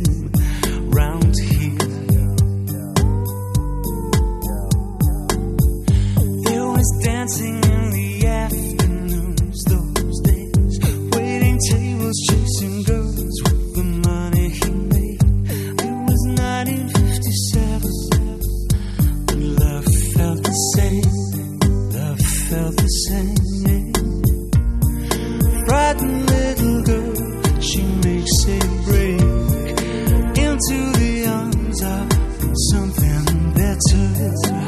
round here. There was dancing in the afternoons those days, waiting tables, chasing girls with the money he made. It was 1957, but love felt the same. Love felt the same. Frightened little girl, she makes a break into the arms of something better.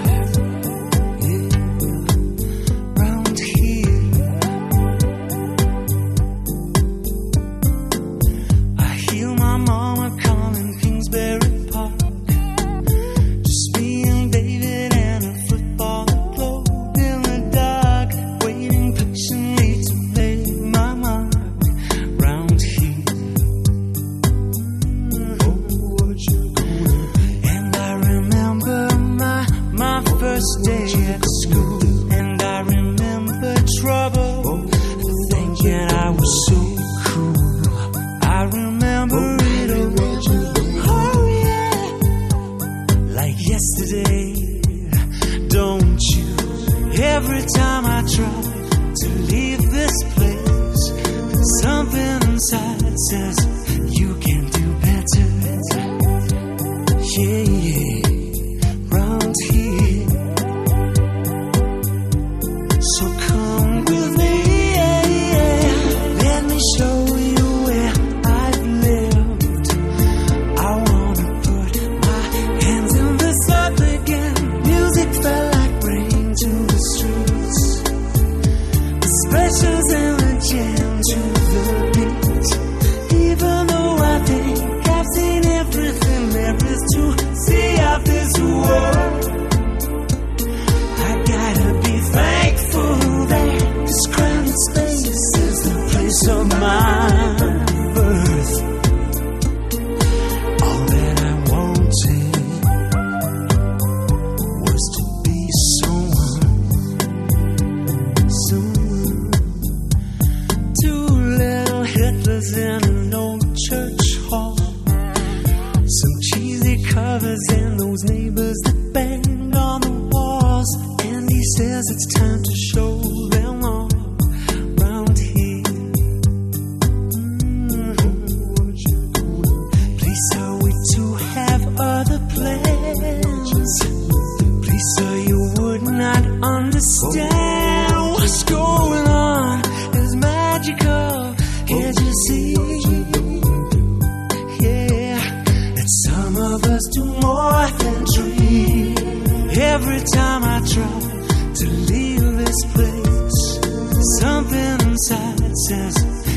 yesterday, don't you? Every time I try to leave this place, something inside says. in an old church hall. Some cheesy covers and those neighbors that banged on the walls. And he says it's time to Every time I try to leave this place, something inside says.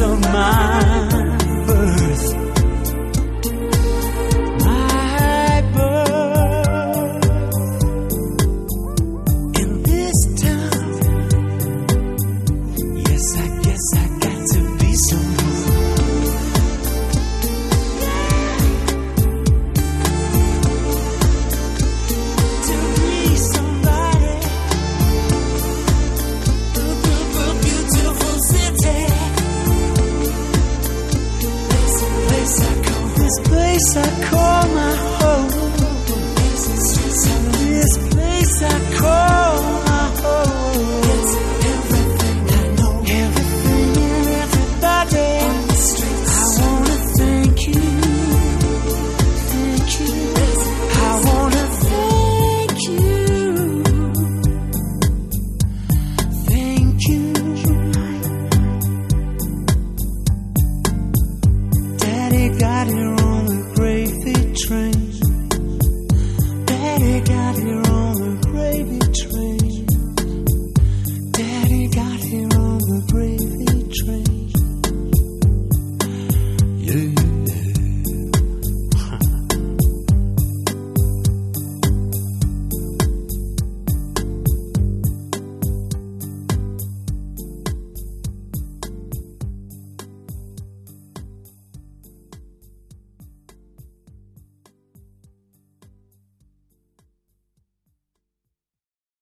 of my birth. place I call my home. This place I call. got it wrong.